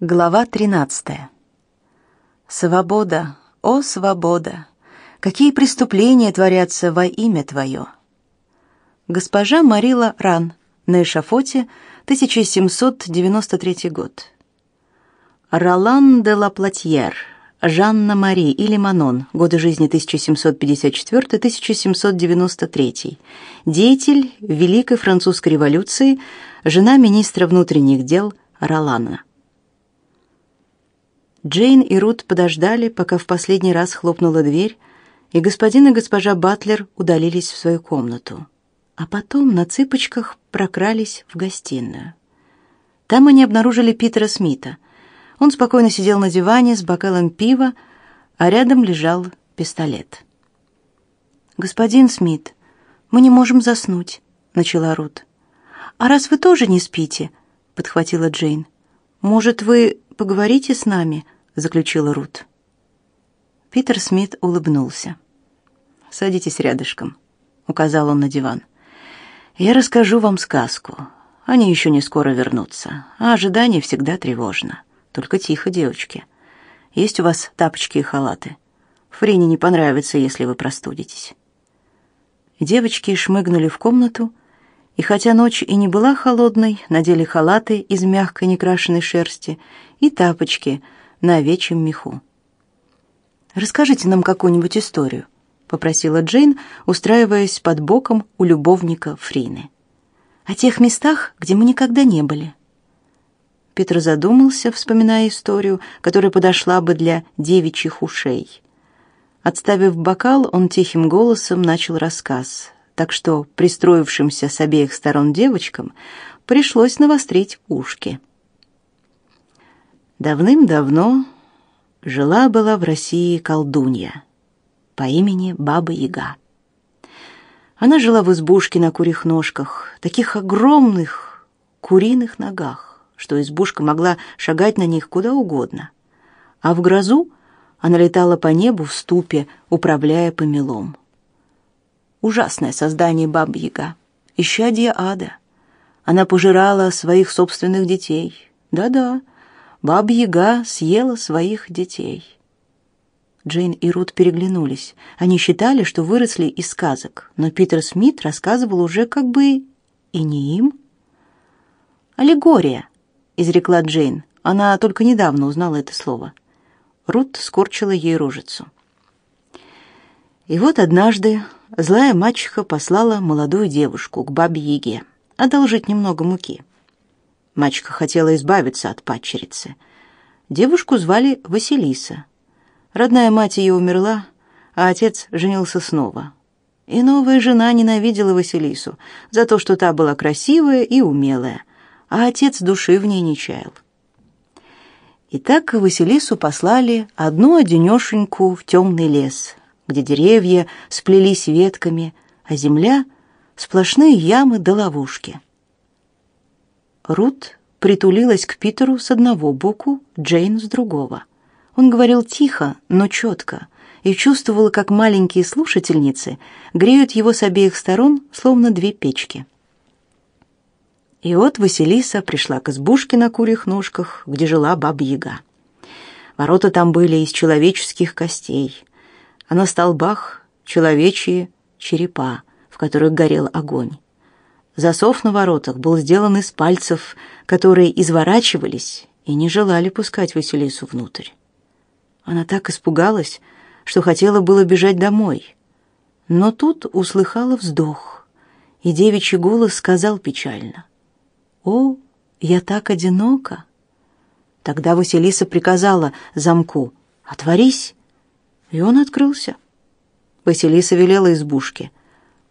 Глава 13. Свобода, о свобода! Какие преступления творятся во имя твое! Госпожа Марила Ран, на эшафоте, 1793 год. Ролан де ла Платьер, Жанна Мари или Манон, годы жизни 1754-1793, деятель Великой Французской революции, жена министра внутренних дел Ролана. Джейн и Рут подождали, пока в последний раз хлопнула дверь, и господин и госпожа Батлер удалились в свою комнату. А потом на цыпочках прокрались в гостиную. Там они обнаружили Питера Смита — он спокойно сидел на диване с бокалом пива, а рядом лежал пистолет. «Господин Смит, мы не можем заснуть», — начала Рут. «А раз вы тоже не спите», — подхватила Джейн. «Может, вы поговорите с нами?» — заключила Рут. Питер Смит улыбнулся. «Садитесь рядышком», — указал он на диван. «Я расскажу вам сказку. Они еще не скоро вернутся, а ожидание всегда тревожно. Только тихо, девочки. Есть у вас тапочки и халаты? Фрине не понравится, если вы простудитесь. Девочки шмыгнули в комнату, и хотя ночь и не была холодной, надели халаты из мягкой некрашенной шерсти и тапочки на овечьем меху. «Расскажите нам какую-нибудь историю», — попросила Джейн, устраиваясь под боком у любовника Фрины. «О тех местах, где мы никогда не были». Питер задумался, вспоминая историю, которая подошла бы для девичьих ушей. Отставив бокал, он тихим голосом начал рассказ, так что пристроившимся с обеих сторон девочкам пришлось навострить ушки. Давным-давно жила-была в России колдунья по имени Баба-Яга. Она жила в избушке на курьих ножках, таких огромных куриных ногах что избушка могла шагать на них куда угодно. А в грозу она летала по небу в ступе, управляя помелом. Ужасное создание Баб-Яга, исчадие ада. Она пожирала своих собственных детей. Да-да, Баб-Яга съела своих детей. Джейн и Рут переглянулись. Они считали, что выросли из сказок, но Питер Смит рассказывал уже как бы и не им. Аллегория, изрекла Джейн. Она только недавно узнала это слово. Рут скорчила ей рожицу. И вот однажды злая мачеха послала молодую девушку к бабе-яге одолжить немного муки. Мачеха хотела избавиться от падчерицы. Девушку звали Василиса. Родная мать ее умерла, а отец женился снова. И новая жена ненавидела Василису за то, что та была красивая и умелая – а отец души в ней не чаял. Итак, Василису послали одну одинешеньку в темный лес, где деревья сплелись ветками, а земля — сплошные ямы да ловушки. Рут притулилась к Питеру с одного боку, Джейн с другого. Он говорил тихо, но четко, и чувствовала, как маленькие слушательницы греют его с обеих сторон, словно две печки. И вот Василиса пришла к избушке на курьих ножках, где жила баба-яга. Ворота там были из человеческих костей, а на столбах человечьи черепа, в которых горел огонь. Засов на воротах был сделан из пальцев, которые изворачивались и не желали пускать Василису внутрь. Она так испугалась, что хотела было бежать домой. Но тут услыхала вздох, и девичий голос сказал печально — «О, я так одинока!» Тогда Василиса приказала замку «Отворись!» И он открылся. Василиса велела избушке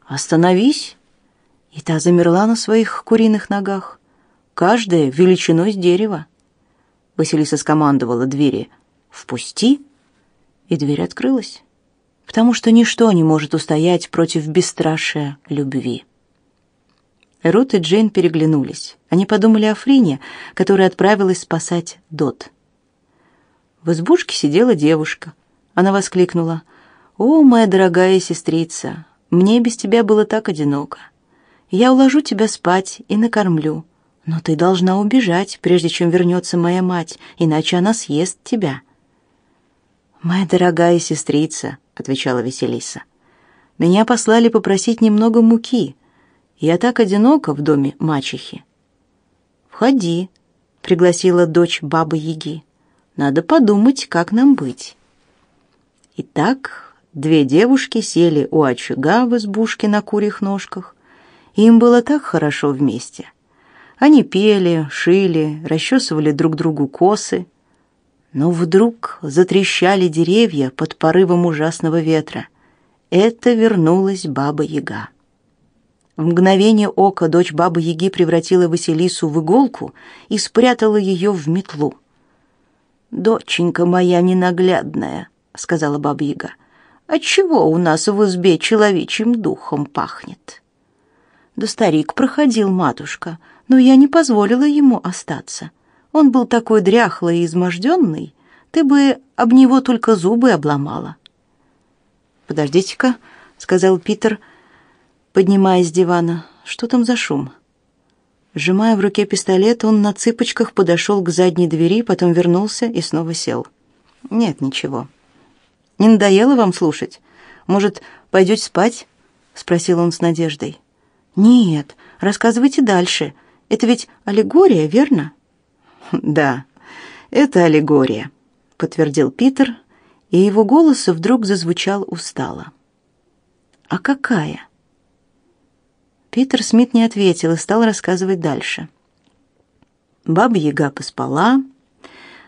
«Остановись!» И та замерла на своих куриных ногах, каждая величиной с дерева. Василиса скомандовала двери «Впусти!» И дверь открылась, потому что ничто не может устоять против бесстрашия любви. Рут и Джейн переглянулись. Они подумали о Фрине, которая отправилась спасать Дот. В избушке сидела девушка. Она воскликнула. «О, моя дорогая сестрица, мне без тебя было так одиноко. Я уложу тебя спать и накормлю, Но ты должна убежать, прежде чем вернется моя мать, иначе она съест тебя. Моя дорогая сестрица, отвечала Веселиса. Меня послали попросить немного муки. Я так одинока в доме мачехи. Входи, пригласила дочь бабы Яги. Надо подумать, как нам быть. Итак, две девушки сели у очага в избушке на курьих ножках. Им было так хорошо вместе. Они пели, шили, расчесывали друг другу косы. Но вдруг затрещали деревья под порывом ужасного ветра. Это вернулась баба-яга. В мгновение ока дочь бабы-яги превратила Василису в иголку и спрятала ее в метлу. «Доченька моя ненаглядная», — сказала баба-яга, — «отчего у нас в избе человечьим духом пахнет?» «Да старик проходил, матушка, но я не позволила ему остаться. Он был такой дряхлый и изможденный, ты бы об него только зубы обломала». «Подождите-ка», — сказал Питер, поднимаясь с дивана. «Что там за шум?» Сжимая в руке пистолет, он на цыпочках подошел к задней двери, потом вернулся и снова сел. «Нет, ничего». «Не надоело вам слушать? Может, пойдете спать?» — спросил он с надеждой. «Нет, рассказывайте дальше. Это ведь аллегория, верно?» «Да, это аллегория», — подтвердил Питер, и его голос вдруг зазвучал устало. «А какая?» Питер Смит не ответил и стал рассказывать дальше. Баба-яга поспала,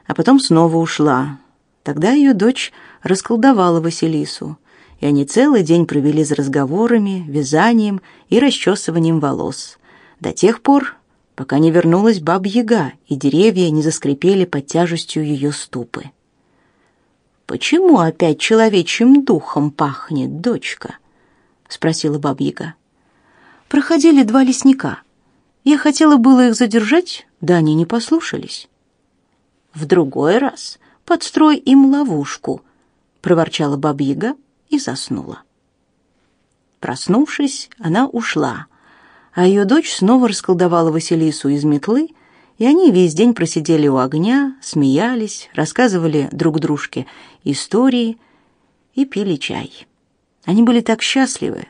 а потом снова ушла. Тогда ее дочь расколдовала Василису, они целый день провели за разговорами, вязанием и расчесыванием волос, до тех пор, пока не вернулась Баба-яга, и деревья не заскрипели под тяжестью ее ступы. «Почему опять человечьим духом пахнет, дочка?» — спросила Бабьяга. «Проходили два лесника. Я хотела было их задержать, да они не послушались». «В другой раз подстрой им ловушку», — проворчала Бабьяга и заснула. Проснувшись, она ушла, а ее дочь снова расколдовала Василису из метлы — и они весь день просидели у огня, смеялись, рассказывали друг дружке истории и пили чай. Они были так счастливы,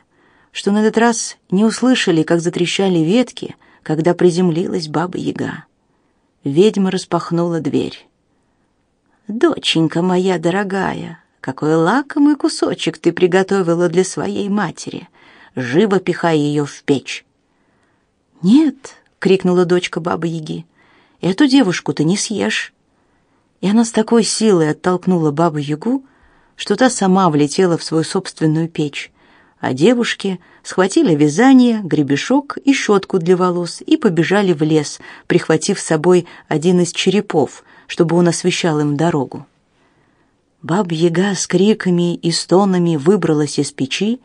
что на этот раз не услышали, как затрещали ветки, когда приземлилась баба-яга. Ведьма распахнула дверь. «Доченька моя дорогая, какой лакомый кусочек ты приготовила для своей матери. Живо пихай ее в печь». «Нет!» — крикнула дочка бабы-яги. Эту девушку ты не съешь. И она с такой силой оттолкнула бабу-ягу, что та сама влетела в свою собственную печь, а девушки схватили вязание, гребешок и щетку для волос и побежали в лес, прихватив с собой один из черепов, чтобы он освещал им дорогу. Баб-яга с криками и стонами выбралась из печи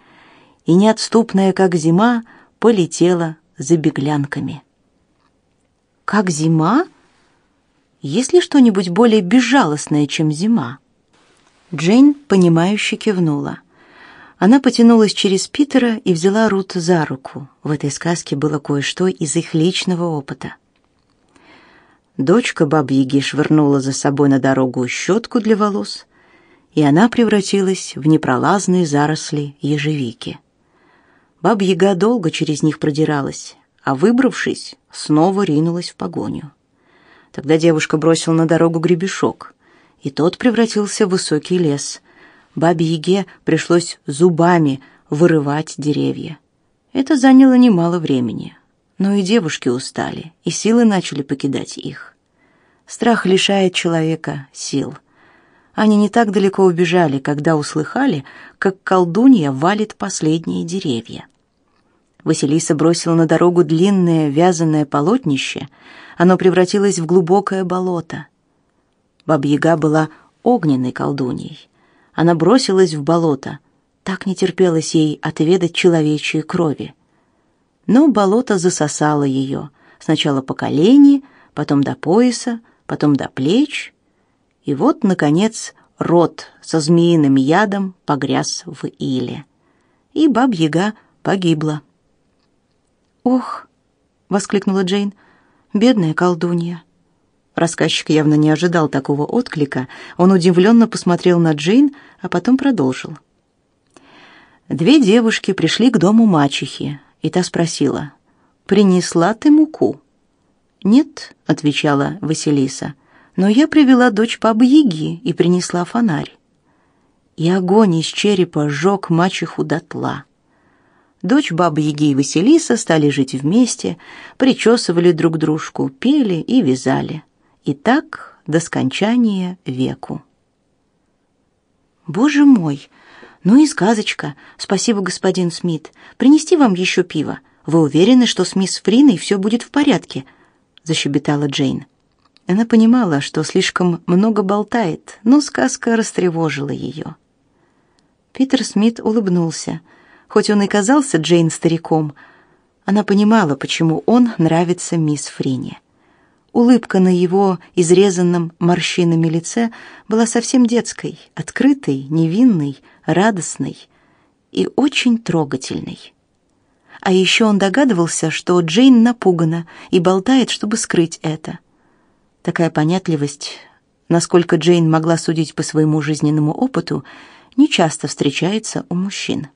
и, неотступная как зима, полетела за беглянками. Как зима? Есть ли что-нибудь более безжалостное, чем зима? Джейн, понимающе кивнула. Она потянулась через Питера и взяла Рут за руку. В этой сказке было кое-что из их личного опыта. Дочка Бабьяги швырнула за собой на дорогу щетку для волос, и она превратилась в непролазные заросли ежевики. Бабьяга долго через них продиралась, а выбравшись, снова ринулась в погоню. Тогда девушка бросила на дорогу гребешок, и тот превратился в высокий лес. Бабе-яге пришлось зубами вырывать деревья. Это заняло немало времени, но и девушки устали, и силы начали покидать их. Страх лишает человека сил. Они не так далеко убежали, когда услыхали, как колдунья валит последние деревья. Василиса бросила на дорогу длинное вязаное полотнище, оно превратилось в глубокое болото. Бабьяга была огненной колдуньей. Она бросилась в болото, так не терпелось ей отведать человечьей крови. Но болото засосало ее, сначала по колени, потом до пояса, потом до плеч, и вот, наконец, рот со змеиным ядом погряз в иле. И бабьяга погибла. «Ох!» — воскликнула Джейн. Бедная колдунья. Рассказчик явно не ожидал такого отклика. Он удивленно посмотрел на Джейн, а потом продолжил. Две девушки пришли к дому мачехи, и та спросила, «Принесла ты муку?» «Нет», — отвечала Василиса, «но я привела дочь Бабы-Яги и принесла фонарь». И огонь из черепа сжег мачеху дотла. Дочь Бабы-Яги и Василиса стали жить вместе, причесывали друг дружку, пели и вязали. И так до скончания веку. Боже мой, ну и сказочка. Спасибо, господин Смит. Принести вам еще пиво. Вы уверены, что с мисс Фриной все будет в порядке? защебетала Джейн. Она понимала, что слишком много болтает, но сказка растревожила ее. Питер Смит улыбнулся. Хоть он и казался Джейн стариком, она понимала, почему он нравится мисс Фрине. Улыбка на его изрезанном морщинами лице была совсем детской, открытой, невинной, радостной и очень трогательной. А еще он догадывался, что Джейн напугана и болтает, чтобы скрыть это. Такая понятливость, насколько Джейн могла судить по своему жизненному опыту, нечасто встречается у мужчин.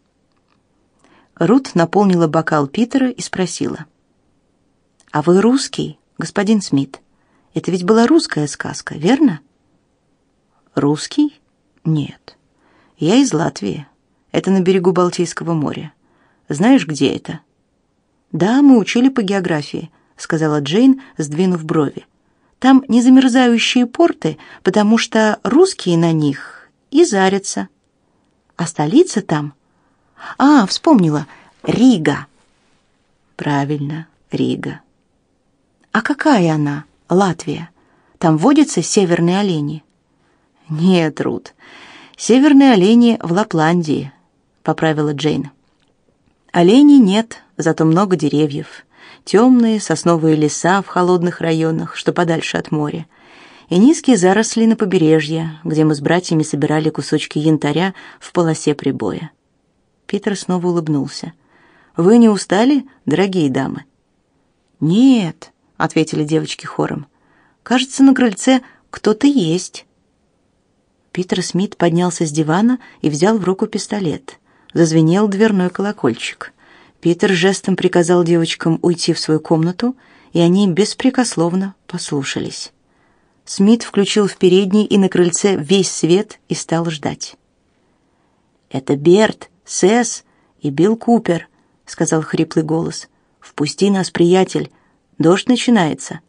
Рут наполнила бокал Питера и спросила: "А вы русский, господин Смит? Это ведь была русская сказка, верно?" "Русский? Нет. Я из Латвии. Это на берегу Балтийского моря. Знаешь, где это?" "Да, мы учили по географии", сказала Джейн, сдвинув брови. "Там незамерзающие порты, потому что русские на них и зарятся. А столица там а, вспомнила. Рига. Правильно, Рига. А какая она, Латвия? Там водятся северные олени? Нет, Рут. Северные олени в Лапландии, поправила Джейн. Оленей нет, зато много деревьев. Темные сосновые леса в холодных районах, что подальше от моря. И низкие заросли на побережье, где мы с братьями собирали кусочки янтаря в полосе прибоя. Питер снова улыбнулся. Вы не устали, дорогие дамы? Нет, ответили девочки хором. Кажется, на крыльце кто-то есть. Питер Смит поднялся с дивана и взял в руку пистолет. Зазвенел дверной колокольчик. Питер жестом приказал девочкам уйти в свою комнату, и они беспрекословно послушались. Смит включил в передней и на крыльце весь свет и стал ждать. «Это Берт!» Сэс и Билл Купер», — сказал хриплый голос. «Впусти нас, приятель. Дождь начинается».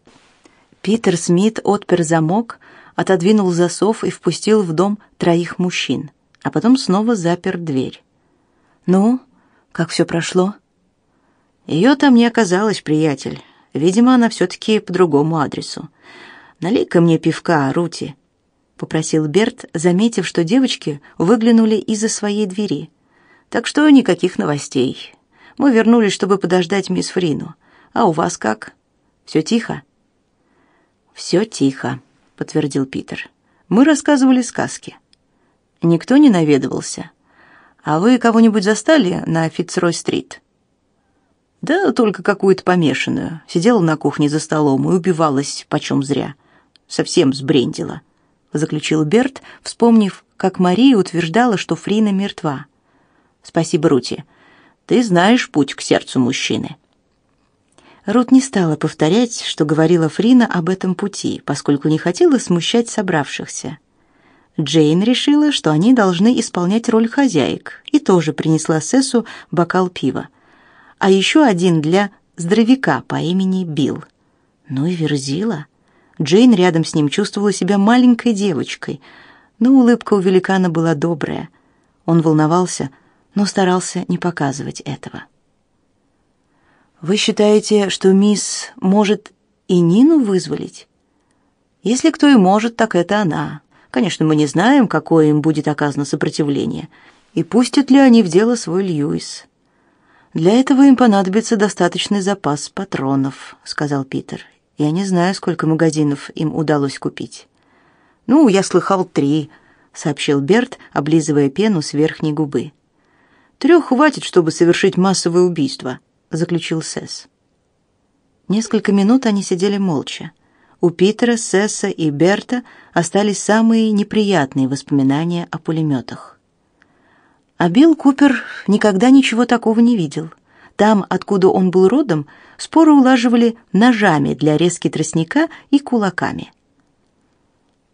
Питер Смит отпер замок, отодвинул засов и впустил в дом троих мужчин, а потом снова запер дверь. «Ну, как все прошло?» «Ее там не оказалось, приятель. Видимо, она все-таки по другому адресу. Налей-ка мне пивка, Рути», — попросил Берт, заметив, что девочки выглянули из-за своей двери. Так что никаких новостей. Мы вернулись, чтобы подождать мисс Фрину. А у вас как? Все тихо? Все тихо, подтвердил Питер. Мы рассказывали сказки. Никто не наведывался. А вы кого-нибудь застали на Фицрой-стрит? Да только какую-то помешанную. Сидела на кухне за столом и убивалась почем зря. Совсем сбрендила, заключил Берт, вспомнив, как Мария утверждала, что Фрина мертва. Спасибо, Рути. Ты знаешь путь к сердцу мужчины. Рут не стала повторять, что говорила Фрина об этом пути, поскольку не хотела смущать собравшихся. Джейн решила, что они должны исполнять роль хозяек, и тоже принесла Сессу бокал пива. А еще один для здоровяка по имени Билл. Ну и верзила. Джейн рядом с ним чувствовала себя маленькой девочкой, но улыбка у великана была добрая. Он волновался, но старался не показывать этого. Вы считаете, что мисс может и Нину вызволить? Если кто и может, так это она. Конечно, мы не знаем, какое им будет оказано сопротивление, и пустят ли они в дело свой Льюис. Для этого им понадобится достаточный запас патронов, сказал Питер. Я не знаю, сколько магазинов им удалось купить. Ну, я слыхал три, сообщил Берт, облизывая пену с верхней губы. Трех хватит, чтобы совершить массовое убийство, заключил Сесс. Несколько минут они сидели молча. У Питера, Сесса и Берта остались самые неприятные воспоминания о пулеметах. А Билл Купер никогда ничего такого не видел. Там, откуда он был родом, споры улаживали ножами для резки тростника и кулаками.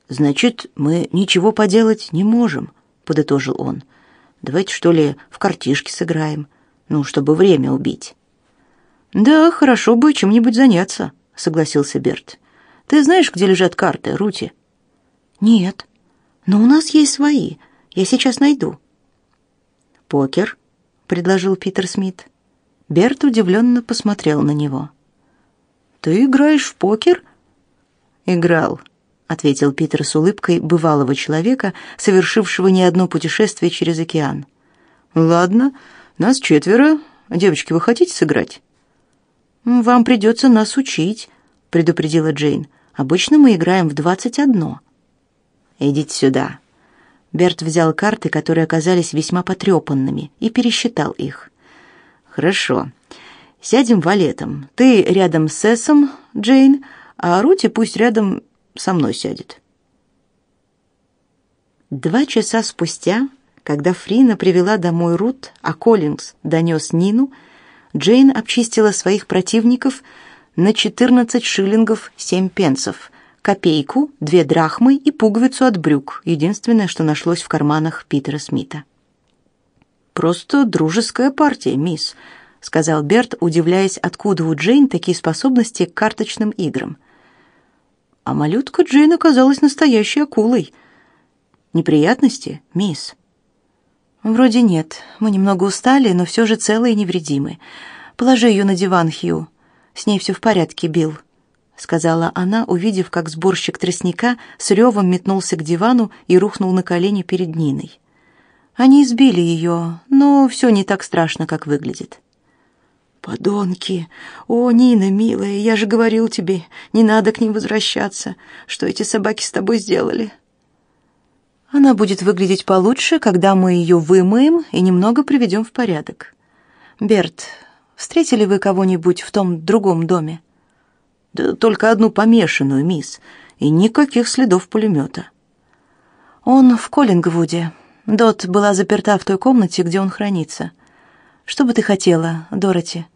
«Значит, мы ничего поделать не можем», — подытожил он. «Давайте, что ли, в картишки сыграем, ну, чтобы время убить». «Да, хорошо бы чем-нибудь заняться», — согласился Берт. «Ты знаешь, где лежат карты, Рути?» «Нет, но у нас есть свои. Я сейчас найду». «Покер», — предложил Питер Смит. Берт удивленно посмотрел на него. «Ты играешь в покер?» «Играл», — ответил Питер с улыбкой бывалого человека, совершившего не одно путешествие через океан. «Ладно, нас четверо. Девочки, вы хотите сыграть?» «Вам придется нас учить», — предупредила Джейн. «Обычно мы играем в двадцать одно». «Идите сюда». Берт взял карты, которые оказались весьма потрепанными, и пересчитал их. «Хорошо. Сядем валетом. Ты рядом с Эссом, Джейн, а Рути пусть рядом со мной сядет». Два часа спустя, когда Фрина привела домой Рут, а Коллинз донес Нину, — Джейн обчистила своих противников на 14 шиллингов 7 пенсов, копейку, две драхмы и пуговицу от брюк, единственное, что нашлось в карманах Питера Смита. «Просто дружеская партия, мисс», — сказал Берт, удивляясь, откуда у Джейн такие способности к карточным играм. А малютка Джейн оказалась настоящей акулой. «Неприятности, мисс?» Вроде нет. Мы немного устали, но все же целые и невредимы. Положи ее на диван, Хью. С ней все в порядке, Билл, сказала она, увидев, как сборщик тростника с ревом метнулся к дивану и рухнул на колени перед Ниной. Они избили ее, но все не так страшно, как выглядит. Подонки. О, Нина, милая, я же говорил тебе, не надо к ним возвращаться. Что эти собаки с тобой сделали? Она будет выглядеть получше, когда мы ее вымоем и немного приведем в порядок. Берт, встретили вы кого-нибудь в том другом доме? Да только одну помешанную, мисс, и никаких следов пулемета. Он в Коллингвуде. Дот была заперта в той комнате, где он хранится. Что бы ты хотела, Дороти?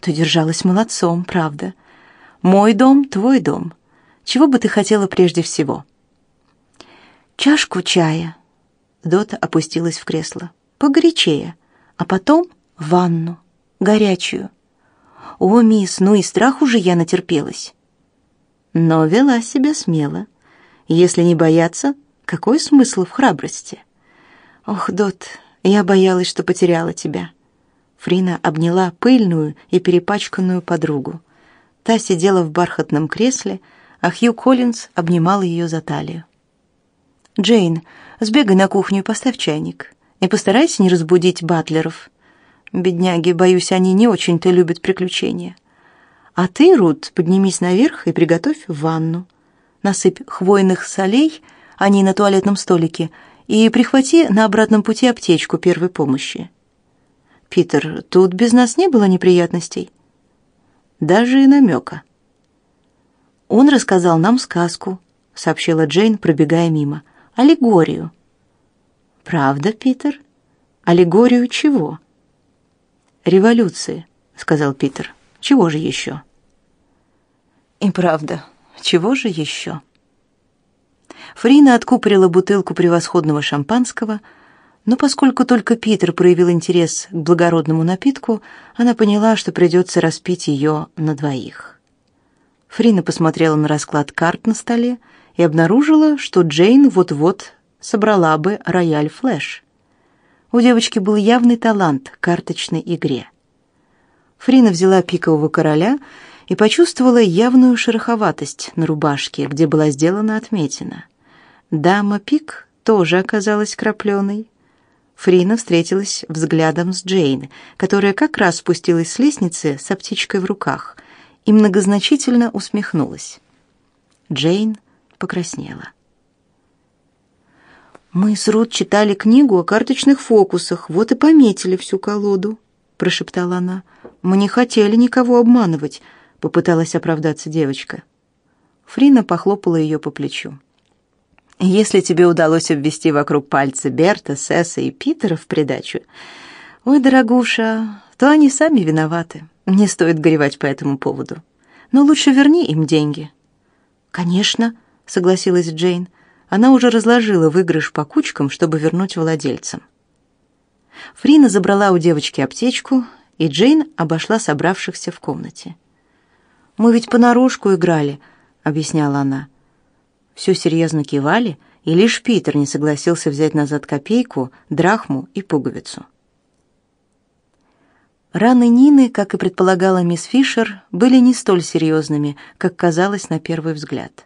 Ты держалась молодцом, правда. Мой дом, твой дом. Чего бы ты хотела прежде всего?» чашку чая. Дота опустилась в кресло. Погорячее, а потом ванну, горячую. О, мисс, ну и страх уже я натерпелась. Но вела себя смело. Если не бояться, какой смысл в храбрости? Ох, Дот, я боялась, что потеряла тебя. Фрина обняла пыльную и перепачканную подругу. Та сидела в бархатном кресле, а Хью Коллинз обнимал ее за талию. Джейн, сбегай на кухню и поставь чайник. И постарайся не разбудить батлеров. Бедняги, боюсь, они не очень-то любят приключения. А ты, Рут, поднимись наверх и приготовь ванну. Насыпь хвойных солей, они на туалетном столике, и прихвати на обратном пути аптечку первой помощи. Питер, тут без нас не было неприятностей. Даже и намека. Он рассказал нам сказку, сообщила Джейн, пробегая мимо аллегорию. Правда, Питер? Аллегорию чего? Революции, сказал Питер. Чего же еще? И правда, чего же еще? Фрина откупорила бутылку превосходного шампанского, но поскольку только Питер проявил интерес к благородному напитку, она поняла, что придется распить ее на двоих. Фрина посмотрела на расклад карт на столе и обнаружила, что Джейн вот-вот собрала бы рояль флэш. У девочки был явный талант к карточной игре. Фрина взяла пикового короля и почувствовала явную шероховатость на рубашке, где была сделана отметина. Дама пик тоже оказалась крапленой. Фрина встретилась взглядом с Джейн, которая как раз спустилась с лестницы с аптечкой в руках и многозначительно усмехнулась. Джейн покраснела. Мы с Рут читали книгу о карточных фокусах, вот и пометили всю колоду, прошептала она. Мы не хотели никого обманывать, попыталась оправдаться девочка. Фрина похлопала ее по плечу. Если тебе удалось обвести вокруг пальца Берта, Сесса и Питера в придачу, ой, дорогуша, то они сами виноваты. Не стоит горевать по этому поводу. Но лучше верни им деньги. Конечно, согласилась Джейн. Она уже разложила выигрыш по кучкам, чтобы вернуть владельцам. Фрина забрала у девочки аптечку, и Джейн обошла собравшихся в комнате. «Мы ведь понарошку играли», — объясняла она. Все серьезно кивали, и лишь Питер не согласился взять назад копейку, драхму и пуговицу. Раны Нины, как и предполагала мисс Фишер, были не столь серьезными, как казалось на первый взгляд.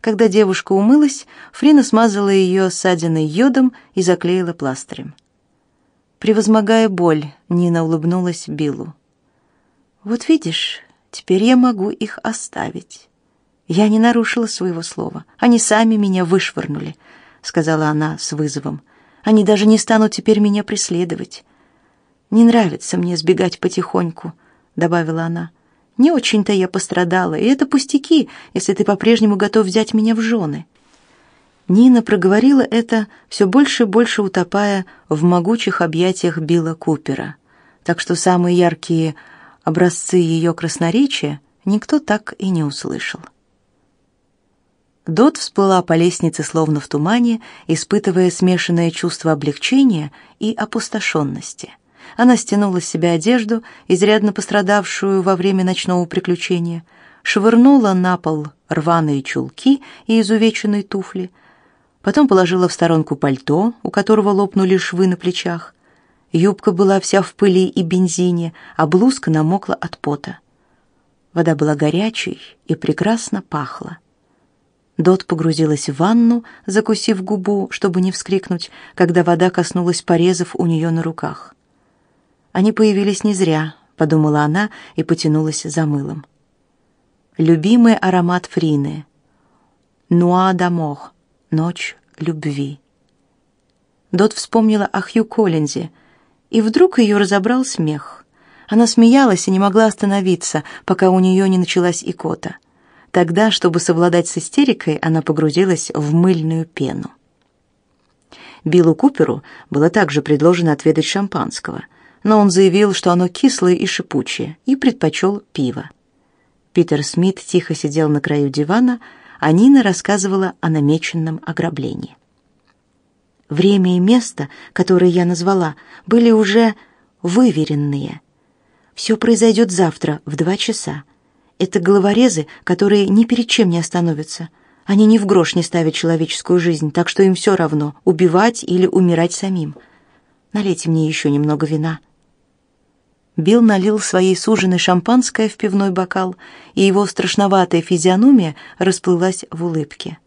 Когда девушка умылась, Фрина смазала ее ссадиной йодом и заклеила пластырем. Превозмогая боль, Нина улыбнулась Биллу. «Вот видишь, теперь я могу их оставить. Я не нарушила своего слова. Они сами меня вышвырнули», — сказала она с вызовом. «Они даже не станут теперь меня преследовать. Не нравится мне сбегать потихоньку», — добавила она. Не очень-то я пострадала, и это пустяки, если ты по-прежнему готов взять меня в жены». Нина проговорила это, все больше и больше утопая в могучих объятиях Билла Купера. Так что самые яркие образцы ее красноречия никто так и не услышал. Дот всплыла по лестнице словно в тумане, испытывая смешанное чувство облегчения и опустошенности. Она стянула с себя одежду, изрядно пострадавшую во время ночного приключения, швырнула на пол рваные чулки и изувеченные туфли, потом положила в сторонку пальто, у которого лопнули швы на плечах. Юбка была вся в пыли и бензине, а блузка намокла от пота. Вода была горячей и прекрасно пахла. Дот погрузилась в ванну, закусив губу, чтобы не вскрикнуть, когда вода коснулась порезов у нее на руках. Они появились не зря, подумала она и потянулась за мылом. Любимый аромат Фрины. Нуа дамор. Ночь любви. Дот вспомнила о Хью Коллинзе, и вдруг ее разобрал смех. Она смеялась и не могла остановиться, пока у нее не началась икота. Тогда, чтобы совладать с истерикой, она погрузилась в мыльную пену. Биллу Куперу было также предложено отведать шампанского — но он заявил, что оно кислое и шипучее, и предпочел пиво. Питер Смит тихо сидел на краю дивана, а Нина рассказывала о намеченном ограблении. Время и место, которые я назвала, были уже выверенные. Все произойдет завтра в два часа. Это головорезы, которые ни перед чем не остановятся. Они ни в грош не ставят человеческую жизнь, так что им все равно, убивать или умирать самим. Налейте мне еще немного вина. Билл налил своей суженой шампанское в пивной бокал, и его страшноватая физиономия расплылась в улыбке.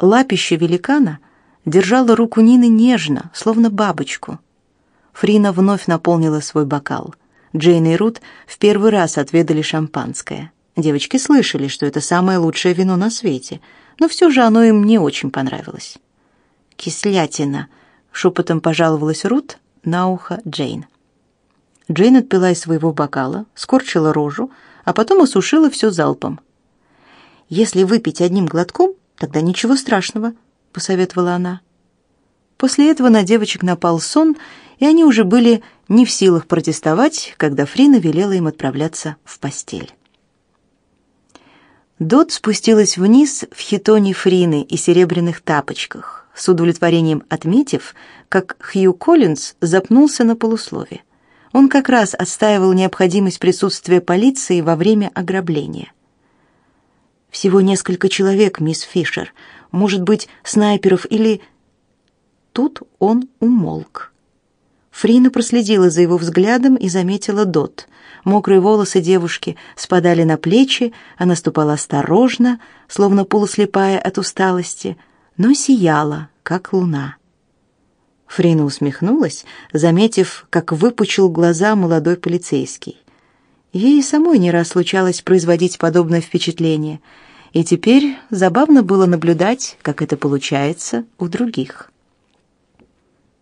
Лапище великана держало руку Нины нежно, словно бабочку. Фрина вновь наполнила свой бокал. Джейн и Рут в первый раз отведали шампанское. Девочки слышали, что это самое лучшее вино на свете, но все же оно им не очень понравилось. «Кислятина», — шепотом пожаловалась Рут, на ухо Джейн. Джейн отпила из своего бокала, скорчила рожу, а потом осушила все залпом. «Если выпить одним глотком, тогда ничего страшного», — посоветовала она. После этого на девочек напал сон, и они уже были не в силах протестовать, когда Фрина велела им отправляться в постель. Дот спустилась вниз в хитоне Фрины и серебряных тапочках с удовлетворением отметив, как Хью Коллинз запнулся на полуслове. Он как раз отстаивал необходимость присутствия полиции во время ограбления. Всего несколько человек, мисс Фишер, может быть, снайперов или Тут он умолк. Фрина проследила за его взглядом и заметила Дот. Мокрые волосы девушки спадали на плечи, она ступала осторожно, словно полуслепая от усталости — но сияла, как луна. Фрина усмехнулась, заметив, как выпучил глаза молодой полицейский. Ей самой не раз случалось производить подобное впечатление, и теперь забавно было наблюдать, как это получается у других.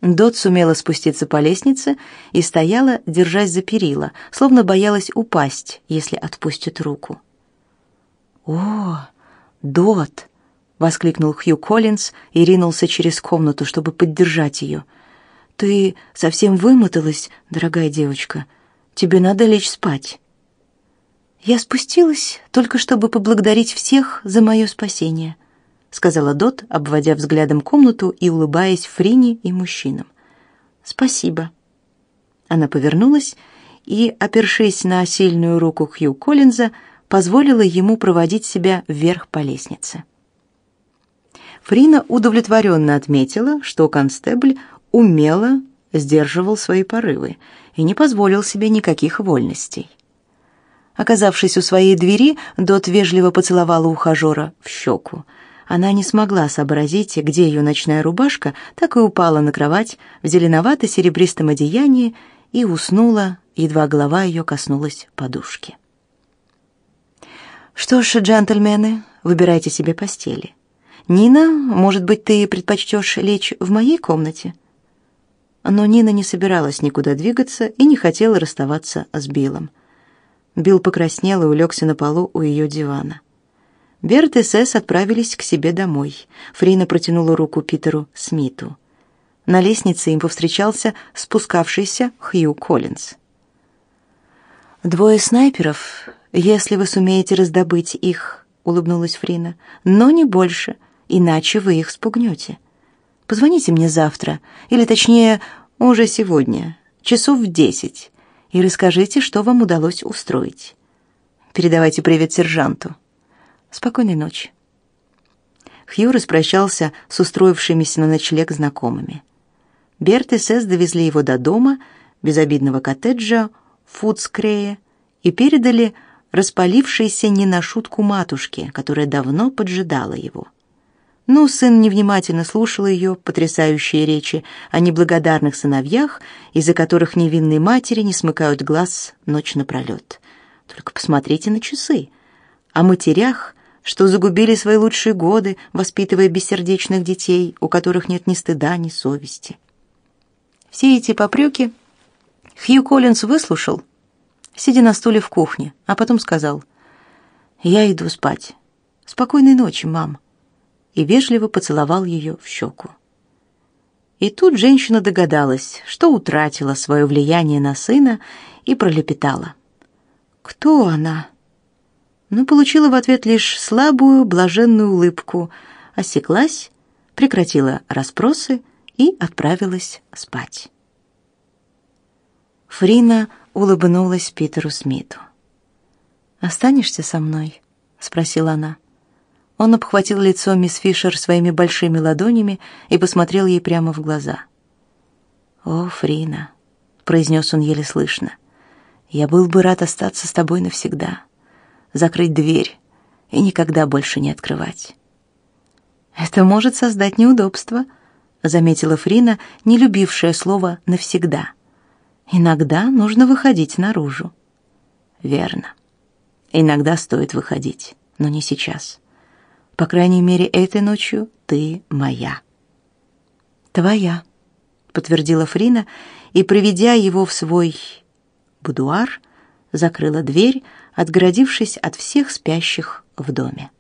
Дот сумела спуститься по лестнице и стояла, держась за перила, словно боялась упасть, если отпустит руку. «О, Дот!» — воскликнул Хью Коллинз и ринулся через комнату, чтобы поддержать ее. «Ты совсем вымоталась, дорогая девочка. Тебе надо лечь спать». «Я спустилась только чтобы поблагодарить всех за мое спасение», сказала Дот, обводя взглядом комнату и улыбаясь Фрине и мужчинам. Спасибо. Она повернулась и, опершись на сильную руку Хью Коллинза, позволила ему проводить себя вверх по лестнице. Фрина удовлетворенно отметила, что констебль умело сдерживал свои порывы и не позволил себе никаких вольностей. Оказавшись у своей двери, Дот вежливо поцеловала ухажера в щеку – она не смогла сообразить, где ее ночная рубашка, так и упала на кровать в зеленовато-серебристом одеянии и уснула, едва голова ее коснулась подушки. Что ж, джентльмены, выбирайте себе постели. Нина, может быть, ты предпочтешь лечь в моей комнате? Но Нина не собиралась никуда двигаться и не хотела расставаться с Биллом. Билл покраснел и улегся на полу у ее дивана. Берт и Сэс отправились к себе домой. Фрина протянула руку Питеру Смиту. На лестнице им повстречался спускавшийся Хью Коллинз. «Двое снайперов, если вы сумеете раздобыть их», — улыбнулась Фрина, — «но не больше, иначе вы их спугнете. Позвоните мне завтра, или точнее, уже сегодня, часов в десять, и расскажите, что вам удалось устроить. Передавайте привет сержанту». Спокойной ночи. Хью распрощался с устроившимися на ночлег знакомыми. Берт и Сэс довезли его до дома, безобидного коттеджа Фудскрея, и передали распалившейся не на шутку матушке, которая давно поджидала его. Но сын невнимательно слушал ее потрясающие речи о неблагодарных сыновьях, из-за которых невинные матери не смыкают глаз ночь напролет. Только посмотрите на часы. О матерях, что загубили свои лучшие годы, воспитывая бессердечных детей, у которых нет ни стыда, ни совести. Все эти попреки Хью Коллинз выслушал, сидя на стуле в кухне, а потом сказал, «Я иду спать. Спокойной ночи, мам», и вежливо поцеловал ее в щеку. И тут женщина догадалась, что утратила свое влияние на сына и пролепетала. «Кто она?» но получила в ответ лишь слабую, блаженную улыбку, осеклась, прекратила расспросы и отправилась спать. Фрина улыбнулась Питеру Смиту. «Останешься со мной?» — спросила она. Он обхватил лицо мисс Фишер своими большими ладонями и посмотрел ей прямо в глаза. «О, Фрина», — произнес он еле слышно, — «я был бы рад остаться с тобой навсегда» закрыть дверь и никогда больше не открывать. Это может создать неудобства, заметила Фрина, не любившая слово навсегда. Иногда нужно выходить наружу. Верно. Иногда стоит выходить, но не сейчас. По крайней мере, этой ночью ты моя. Твоя, подтвердила Фрина и, приведя его в свой будуар, закрыла дверь, отгородившись от всех спящих в доме.